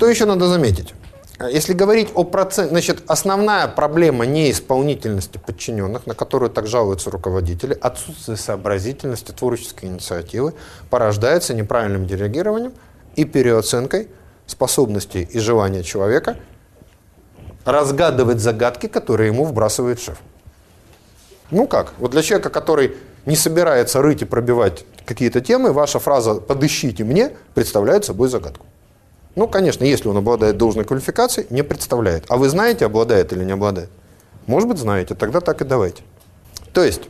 что еще надо заметить? Если говорить о проценте, значит, основная проблема неисполнительности подчиненных, на которую так жалуются руководители, отсутствие сообразительности, творческой инициативы, порождается неправильным делегированием и переоценкой способностей и желания человека разгадывать загадки, которые ему вбрасывает шеф. Ну как? Вот для человека, который не собирается рыть и пробивать какие-то темы, ваша фраза «подыщите мне» представляет собой загадку. Ну, конечно, если он обладает должной квалификацией, не представляет. А вы знаете, обладает или не обладает? Может быть, знаете, тогда так и давайте. То есть,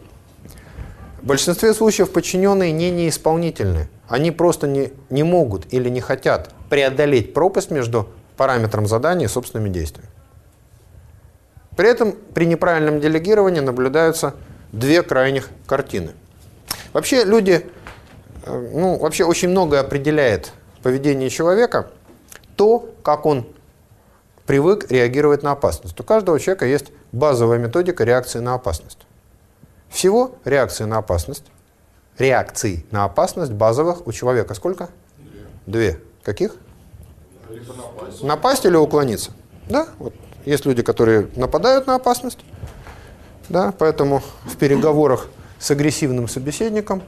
в большинстве случаев подчиненные не неисполнительны. Они просто не, не могут или не хотят преодолеть пропасть между параметром задания и собственными действиями. При этом при неправильном делегировании наблюдаются две крайних картины. Вообще люди, э, ну, вообще очень многое определяет поведение человека – то, как он привык реагировать на опасность. У каждого человека есть базовая методика реакции на опасность. Всего реакции на опасность, реакций на опасность базовых у человека сколько? Две. Две. Каких? напасть. напасть или уклониться. Да, вот есть люди, которые нападают на опасность, да, поэтому в переговорах с агрессивным собеседником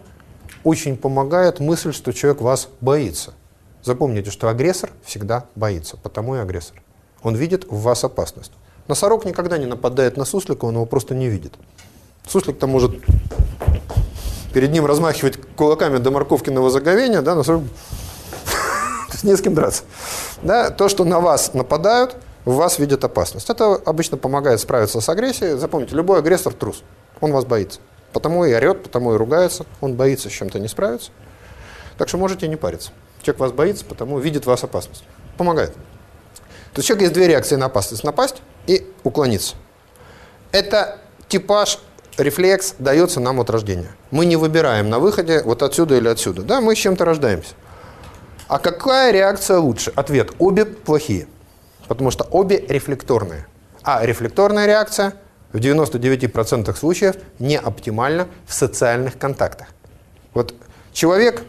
очень помогает мысль, что человек вас боится. Запомните, что агрессор всегда боится, потому и агрессор. Он видит в вас опасность. Носорог никогда не нападает на суслика, он его просто не видит. Суслик-то может перед ним размахивать кулаками до морковкиного заговения, да, носорог... Есть не с кем драться. Да, то, что на вас нападают, в вас видят опасность. Это обычно помогает справиться с агрессией. Запомните, любой агрессор трус. Он вас боится. Потому и орет, потому и ругается. Он боится с чем-то не справиться. Так что можете не париться. Человек вас боится, потому видит вас опасность. Помогает. То есть у человека есть две реакции на опасность. Напасть и уклониться. Это типаж, рефлекс дается нам от рождения. Мы не выбираем на выходе вот отсюда или отсюда. Да, мы с чем-то рождаемся. А какая реакция лучше? Ответ – обе плохие. Потому что обе рефлекторные. А рефлекторная реакция в 99% случаев не оптимальна в социальных контактах. Вот человек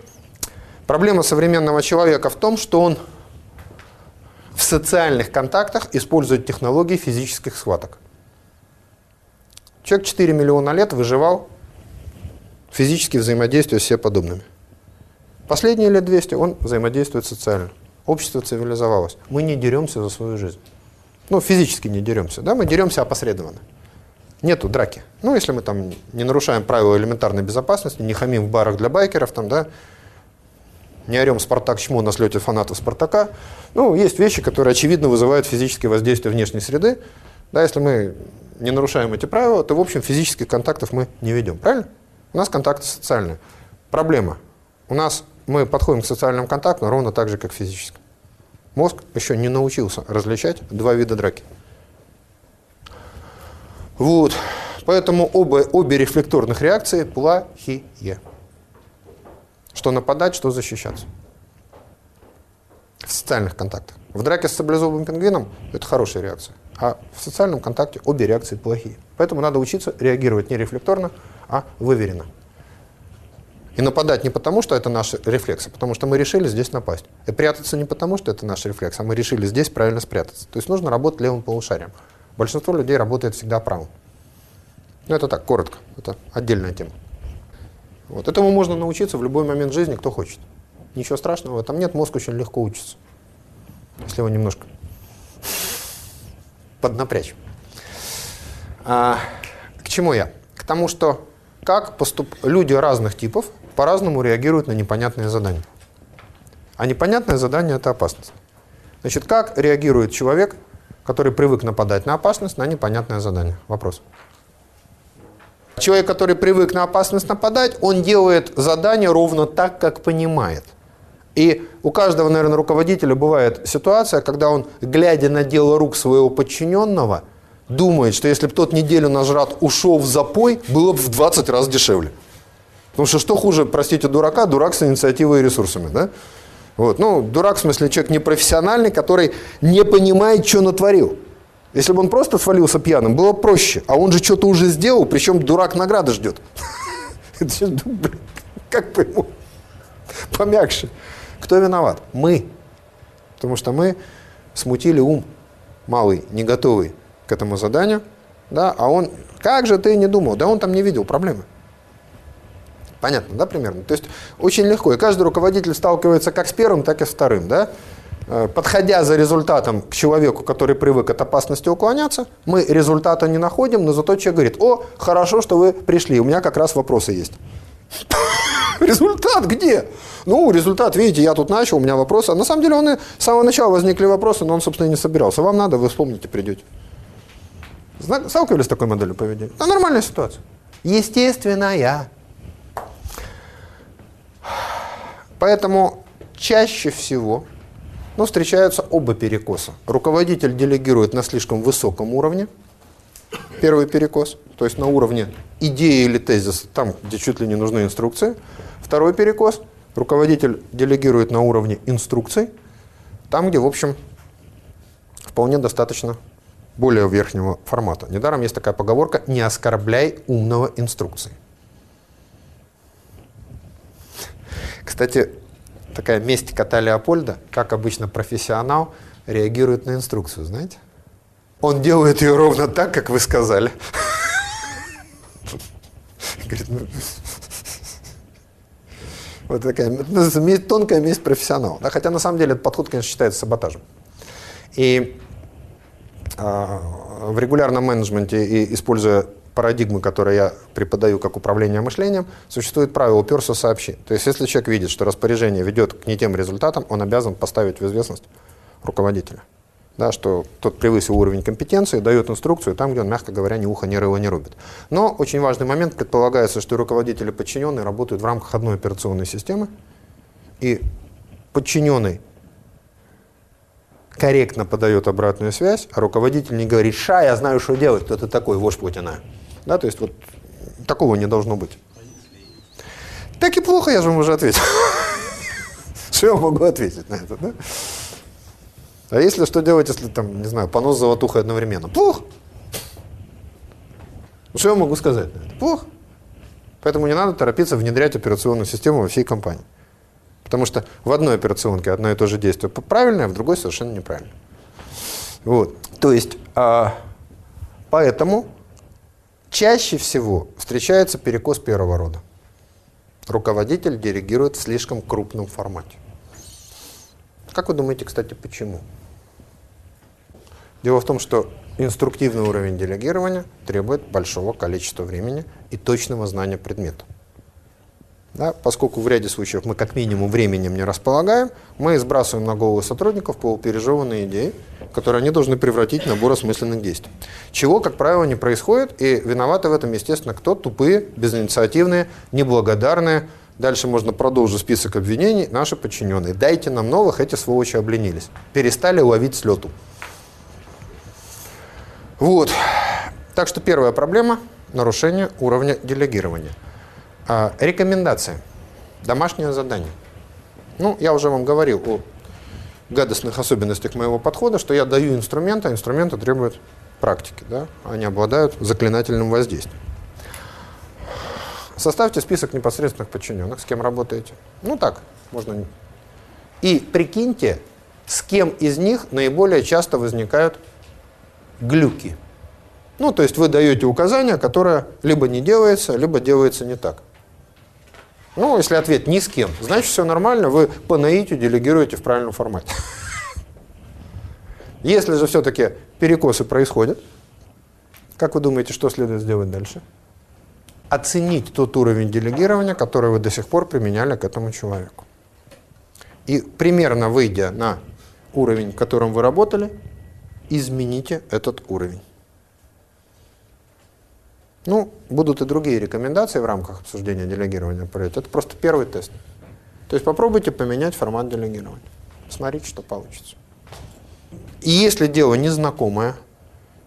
Проблема современного человека в том, что он в социальных контактах использует технологии физических схваток. Человек 4 миллиона лет выживал физически взаимодействуя с себе подобными. Последние лет 200 он взаимодействует социально. Общество цивилизовалось. Мы не деремся за свою жизнь. Ну, физически не деремся, да, мы деремся опосредованно. Нету драки. Ну, если мы там не нарушаем правила элементарной безопасности, не хамим в барах для байкеров, там, да, не орем «Спартак» чмо на слете фанатов «Спартака». Ну, есть вещи, которые, очевидно, вызывают физическое воздействие внешней среды. Да, если мы не нарушаем эти правила, то, в общем, физических контактов мы не ведем. Правильно? У нас контакты социальные. Проблема. У нас мы подходим к социальным контактам ровно так же, как физическим. Мозг еще не научился различать два вида драки. Вот. Поэтому оба, обе рефлекторных реакции плохие. Что нападать, что защищаться. В социальных контактах. В драке с саблезубым пингвином это хорошая реакция. А в социальном контакте обе реакции плохие. Поэтому надо учиться реагировать не рефлекторно, а выверенно. И нападать не потому, что это наши рефлексы, потому что мы решили здесь напасть. И прятаться не потому, что это наш рефлекс, а мы решили здесь правильно спрятаться. То есть нужно работать левым полушарием. Большинство людей работает всегда правым. Ну, это так, коротко. Это отдельная тема. Вот этому можно научиться в любой момент жизни, кто хочет. Ничего страшного в этом нет, мозг очень легко учится. Если его немножко поднапрячь. А, к чему я? К тому, что как поступ... люди разных типов по-разному реагируют на непонятные задания. А непонятное задание – это опасность. Значит, как реагирует человек, который привык нападать на опасность, на непонятное задание? Вопрос. Человек, который привык на опасность нападать, он делает задание ровно так, как понимает. И у каждого, наверное, руководителя бывает ситуация, когда он, глядя на дело рук своего подчиненного, думает, что если бы тот неделю нажрат ушел в запой, было бы в 20 раз дешевле. Потому что что хуже, простите, дурака, дурак с инициативой и ресурсами, да? Вот. Ну, дурак, в смысле, человек непрофессиональный, который не понимает, что натворил. Если бы он просто свалился пьяным, было проще. А он же что-то уже сделал, причем дурак награды ждет. Как бы помягче. Кто виноват? Мы. Потому что мы смутили ум малый, не готовый к этому заданию, да, а он, как же ты не думал, да он там не видел проблемы. Понятно, да, примерно? То есть очень легко, и каждый руководитель сталкивается как с первым, так и с вторым, да. Э, подходя за результатом к человеку, который привык от опасности уклоняться, мы результата не находим, но зато человек говорит, о, хорошо, что вы пришли, у меня как раз вопросы есть. Результат где? Ну, результат, видите, я тут начал, у меня вопросы. А на самом деле он и с самого начала возникли вопросы, но он, собственно, и не собирался. Вам надо, вы вспомните, придете. Сталкивались с такой моделью поведения? А нормальная ситуация. Естественная. Поэтому чаще всего ну, встречаются оба перекоса. Руководитель делегирует на слишком высоком уровне, первый перекос, то есть на уровне идеи или тезиса, там, где чуть ли не нужны инструкции. Второй перекос – руководитель делегирует на уровне инструкций, там, где, в общем, вполне достаточно более верхнего формата. Недаром есть такая поговорка «не оскорбляй умного инструкции». Кстати, такая месть кота Леопольда, как обычно профессионал реагирует на инструкцию, знаете? Он делает ее ровно так, как вы сказали. Говорит, ну, вот такая ну, тонкая месть профессионала. Да, хотя на самом деле этот подход, конечно, считается саботажем. И э, в регулярном менеджменте, и используя парадигмы, которые я преподаю как управление мышлением, существует правило «уперся, сообщи». То есть если человек видит, что распоряжение ведет к не тем результатам, он обязан поставить в известность руководителя да, что тот превысил уровень компетенции, дает инструкцию там, где он, мягко говоря, ни ухо, ни рыла не рубит. Но очень важный момент, предполагается, что руководители подчиненные работают в рамках одной операционной системы, и подчиненный корректно подает обратную связь, а руководитель не говорит, ша, я знаю, что делать, кто ты такой, вождь Путина. Да, то есть вот такого не должно быть. Так и плохо, я же вам уже ответил. Что я могу ответить на это, да? А если что делать, если там, не знаю, понос золотухой одновременно? Плохо. Ну, что я могу сказать на это? Плохо. Поэтому не надо торопиться внедрять операционную систему во всей компании. Потому что в одной операционке одно и то же действие правильное, а в другой совершенно неправильно. Вот. То есть, а, поэтому чаще всего встречается перекос первого рода. Руководитель диригирует в слишком крупном формате. Как вы думаете, кстати, почему? Дело в том, что инструктивный уровень делегирования требует большого количества времени и точного знания предмета. Да, поскольку в ряде случаев мы как минимум временем не располагаем, мы сбрасываем на голову сотрудников полупережеванные идеи, которые они должны превратить в набор осмысленных действий. Чего, как правило, не происходит, и виноваты в этом, естественно, кто? Тупые, безинициативные, неблагодарные. Дальше можно продолжить список обвинений. Наши подчиненные. Дайте нам новых, эти сволочи обленились. Перестали ловить слету. Вот. Так что первая проблема – нарушение уровня делегирования. А, рекомендация. Домашнее задание. Ну, я уже вам говорил о гадостных особенностях моего подхода, что я даю инструменты, а инструменты требуют практики. Да? Они обладают заклинательным воздействием. Составьте список непосредственных подчиненных, с кем работаете. Ну так, можно. И прикиньте, с кем из них наиболее часто возникают глюки. Ну, то есть вы даете указание, которое либо не делается, либо делается не так. Ну, если ответ ни с кем, значит все нормально, вы по наитию делегируете в правильном формате. Если же все-таки перекосы происходят, как вы думаете, что следует сделать дальше? Оценить тот уровень делегирования, который вы до сих пор применяли к этому человеку. И примерно выйдя на уровень, в котором вы работали, измените этот уровень. Ну, будут и другие рекомендации в рамках обсуждения делегирования проекта. Это просто первый тест. То есть попробуйте поменять формат делегирования. Смотрите, что получится. И если дело незнакомое,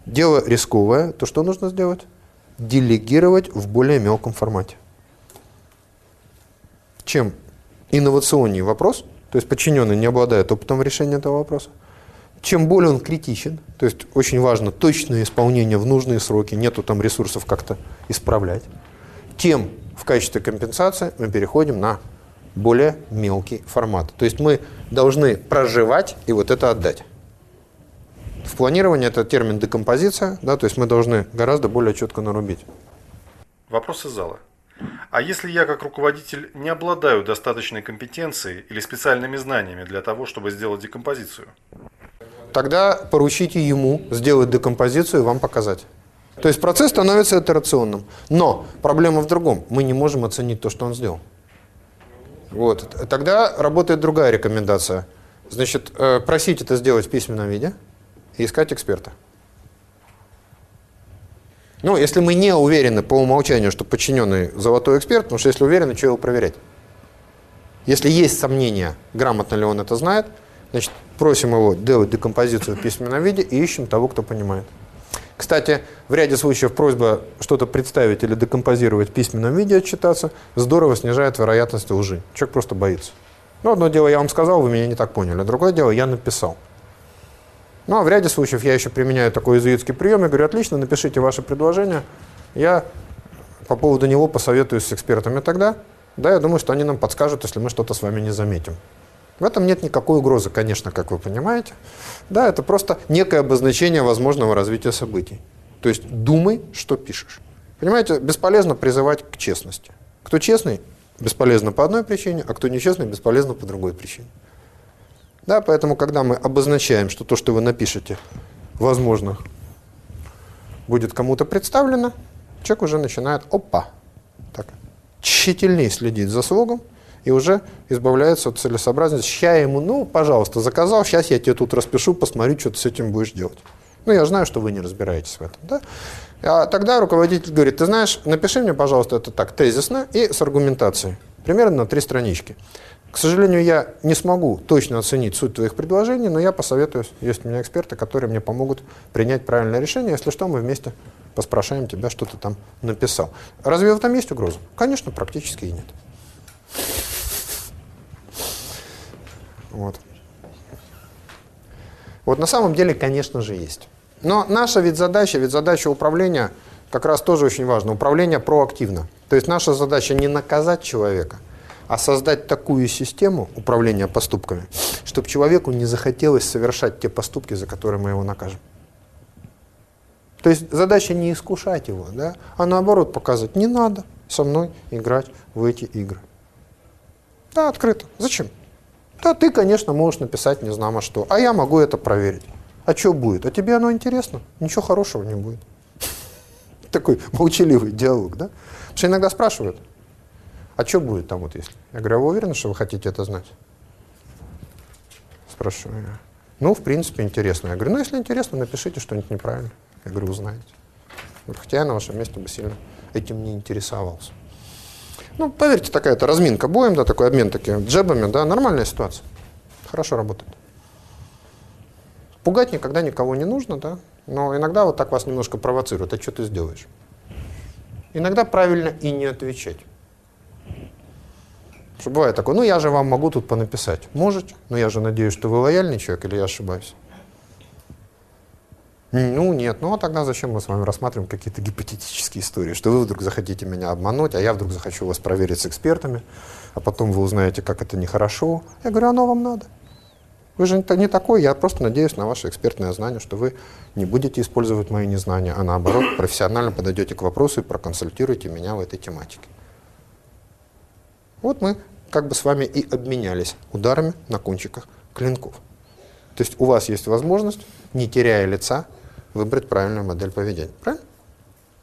дело рисковое, то что нужно сделать? Делегировать в более мелком формате. Чем инновационнее вопрос, то есть подчиненный не обладает опытом в решении этого вопроса, чем более он критичен, то есть очень важно точное исполнение в нужные сроки, нету там ресурсов как-то исправлять, тем в качестве компенсации мы переходим на более мелкий формат. То есть мы должны проживать и вот это отдать. В планировании это термин декомпозиция, да, то есть мы должны гораздо более четко нарубить. Вопрос из зала. А если я как руководитель не обладаю достаточной компетенцией или специальными знаниями для того, чтобы сделать декомпозицию? Тогда поручите ему сделать декомпозицию и вам показать. То есть процесс становится итерационным. Но проблема в другом. Мы не можем оценить то, что он сделал. Вот. Тогда работает другая рекомендация. Значит, э, просить это сделать в письменном виде и искать эксперта. Ну, если мы не уверены по умолчанию, что подчиненный золотой эксперт, потому что если уверены, что его проверять? Если есть сомнения, грамотно ли он это знает, значит, просим его делать декомпозицию в письменном виде и ищем того, кто понимает. Кстати, в ряде случаев просьба что-то представить или декомпозировать в письменном виде, отчитаться, здорово снижает вероятность лжи. Человек просто боится. Ну, одно дело я вам сказал, вы меня не так поняли. Другое дело я написал. Ну, а в ряде случаев я еще применяю такой иезуитский прием. Я говорю, отлично, напишите ваше предложение. Я по поводу него посоветуюсь с экспертами тогда. Да, я думаю, что они нам подскажут, если мы что-то с вами не заметим. В этом нет никакой угрозы, конечно, как вы понимаете. Да, это просто некое обозначение возможного развития событий. То есть думай, что пишешь. Понимаете, бесполезно призывать к честности. Кто честный, бесполезно по одной причине, а кто нечестный, бесполезно по другой причине. Да, поэтому, когда мы обозначаем, что то, что вы напишете, возможно, будет кому-то представлено, человек уже начинает, опа, так, тщательнее следить за слогом, и уже избавляется от целесообразности. Сейчас ему, ну, пожалуйста, заказал, сейчас я тебе тут распишу, посмотрю, что ты с этим будешь делать. Ну, я знаю, что вы не разбираетесь в этом. Да? А тогда руководитель говорит, ты знаешь, напиши мне, пожалуйста, это так, тезисно и с аргументацией. Примерно на три странички. К сожалению, я не смогу точно оценить суть твоих предложений, но я посоветуюсь. Есть у меня эксперты, которые мне помогут принять правильное решение. Если что, мы вместе поспрашаем тебя, что ты там написал. Разве в этом есть угроза? Конечно, практически и нет. Вот. Вот на самом деле, конечно же, есть. Но наша ведь задача, ведь задача управления как раз тоже очень важна. Управление проактивно. То есть наша задача не наказать человека, а создать такую систему управления поступками, чтобы человеку не захотелось совершать те поступки, за которые мы его накажем. То есть задача не искушать его, да, а наоборот показать, не надо со мной играть в эти игры. Да, открыто. Зачем? Да, ты, конечно, можешь написать не знамо что, а я могу это проверить. А что будет? А тебе оно интересно? Ничего хорошего не будет. Такой молчаливый диалог, да? Потому что иногда спрашивают, а что будет там вот если? Я говорю, а вы уверены, что вы хотите это знать? Спрашиваю я. Ну, в принципе, интересно. Я говорю, ну, если интересно, напишите что-нибудь неправильно. Я говорю, узнаете. Хотя я на вашем месте бы сильно этим не интересовался. Ну, поверьте, такая-то разминка боем, да, такой обмен такими джебами, да, нормальная ситуация. Хорошо работает. Пугать никогда никого не нужно, да, но иногда вот так вас немножко провоцируют, а что ты сделаешь? Иногда правильно и не отвечать. Что бывает такое, ну я же вам могу тут понаписать. Можете, но я же надеюсь, что вы лояльный человек или я ошибаюсь. Ну, нет. Ну, а тогда зачем мы с вами рассматриваем какие-то гипотетические истории? Что вы вдруг захотите меня обмануть, а я вдруг захочу вас проверить с экспертами, а потом вы узнаете, как это нехорошо. Я говорю, оно вам надо. Вы же не такой, я просто надеюсь на ваше экспертное знание, что вы не будете использовать мои незнания, а наоборот, профессионально подойдете к вопросу и проконсультируете меня в этой тематике. Вот мы как бы с вами и обменялись ударами на кончиках клинков. То есть у вас есть возможность, не теряя лица, выбрать правильную модель поведения. Правильно?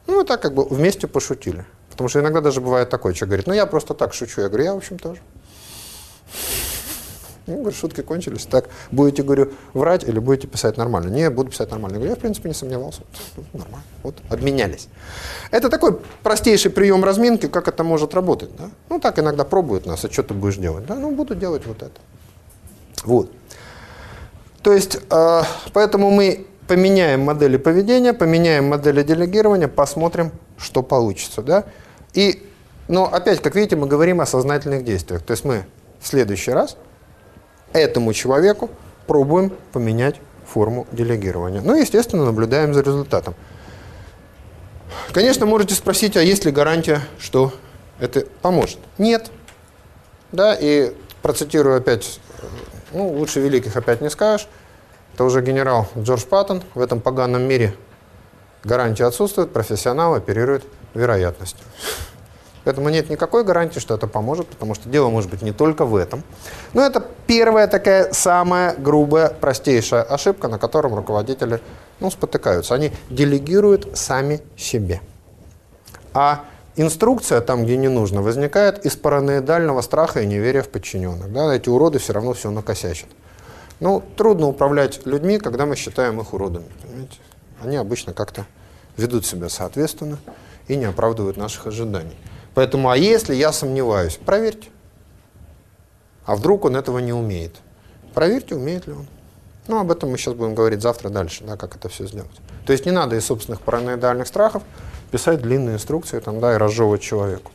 Ну, и так как бы вместе пошутили. Потому что иногда даже бывает такое, человек говорит, ну, я просто так шучу. Я говорю, я, в общем, тоже. Ну, говорю, шутки кончились. Так, будете, говорю, врать или будете писать нормально? Не, буду писать нормально. Я говорю, я, в принципе, не сомневался. Ну, нормально. Вот, обменялись. Это такой простейший прием разминки, как это может работать. Да? Ну, так иногда пробуют нас, а что ты будешь делать? Да, ну, буду делать вот это. Вот. То есть, э, поэтому мы поменяем модели поведения, поменяем модели делегирования, посмотрим, что получится. Да? И, но опять, как видите, мы говорим о сознательных действиях. То есть мы в следующий раз этому человеку пробуем поменять форму делегирования. Ну, естественно, наблюдаем за результатом. Конечно, можете спросить, а есть ли гарантия, что это поможет? Нет. Да, и процитирую опять, ну, лучше великих опять не скажешь, это уже генерал Джордж Паттон, в этом поганом мире гарантии отсутствуют, профессионал оперирует вероятностью. Поэтому нет никакой гарантии, что это поможет, потому что дело может быть не только в этом. Но это первая такая самая грубая, простейшая ошибка, на котором руководители ну, спотыкаются. Они делегируют сами себе. А инструкция там, где не нужно, возникает из параноидального страха и неверия в подчиненных. Да? Эти уроды все равно все накосячат. Ну, трудно управлять людьми, когда мы считаем их уродами. Понимаете? Они обычно как-то ведут себя соответственно и не оправдывают наших ожиданий. Поэтому, а если я сомневаюсь, проверьте. А вдруг он этого не умеет? Проверьте, умеет ли он. Ну, об этом мы сейчас будем говорить завтра дальше, да, как это все сделать. То есть не надо из собственных параноидальных страхов писать длинные инструкции там, да, и разжевывать человеку.